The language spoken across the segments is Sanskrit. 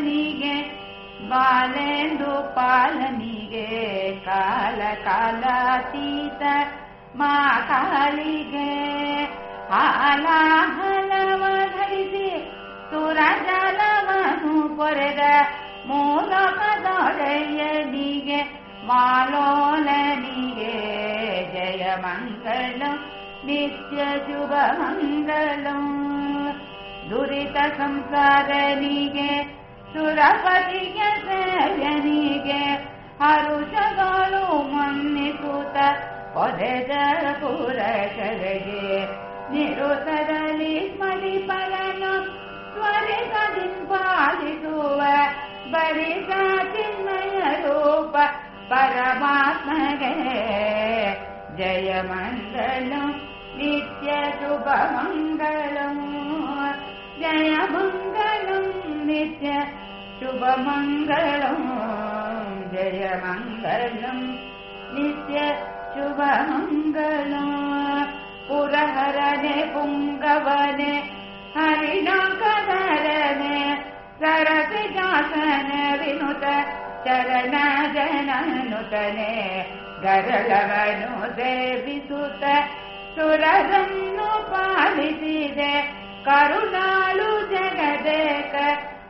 ಪಾಲನಿಗೆ ಬಾಲೆಂದು ಪಾಲನಿಗೆ ಕಾಲ ಕಾಲಾತೀತ ಮಾ ಕಾಲಿಗೆ ಹಾಲ ಹಲವ ಧರಿಸಿ ಸುರಜಲವನು ಪೊರೆದ ಮೂಲಕದೊಡೆಯನಿಗೆ ಮಾಲೋಲನಿಗೆ ಜಯ ಮಂಗಳಂ ನಿತ್ಯ ಶುಭ ಮಂಗಳಂ ದುರಿತ ಸಂಸಾರನಿಗೆ ಸುರಪತಿಗೆ ಸೇವ್ಯನಿಗೆ ಹರುಷಗಳು ಮನ್ನಿಸುತ್ತ ಪೊದೆದ ಪುರಶರಿಗೆ ನಿರುತರಲಿ ಸ್ಮರಿಪರನು ತ್ವರಿತದಿನ್ ಪಾಲಿಸುವ ಬರಿಸ ಚಿನ್ಮಯ ರೂಪ ಪರಮಾತ್ಮಗೆ ಜಯ ಮಂಗಳಂ ನಿತ್ಯ ಶುಭ शुभमङ्गलो जयमङ्गलम् नित्य शुभमङ्गलम्। पुरहरणे पुङ्गवने हरिणरने सरसिदासन विनुत चलना जननुतने गरलवनुदे विसुत सुरगन्नु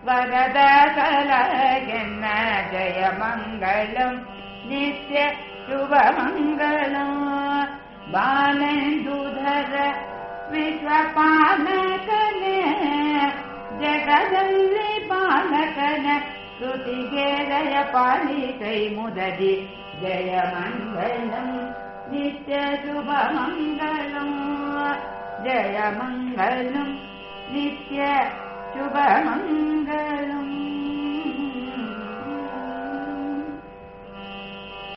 रदकल जयमङ्गलम् नित्य शुभमङ्गलम् बाल दुधर विश्वपालकल जगल् पालकन श्रुतिगेलय पालिकै मुदरि जयमङ्गलं नित्य शुभमङ्गलम् जयमङ्गलं नित्य शुभमङ्ग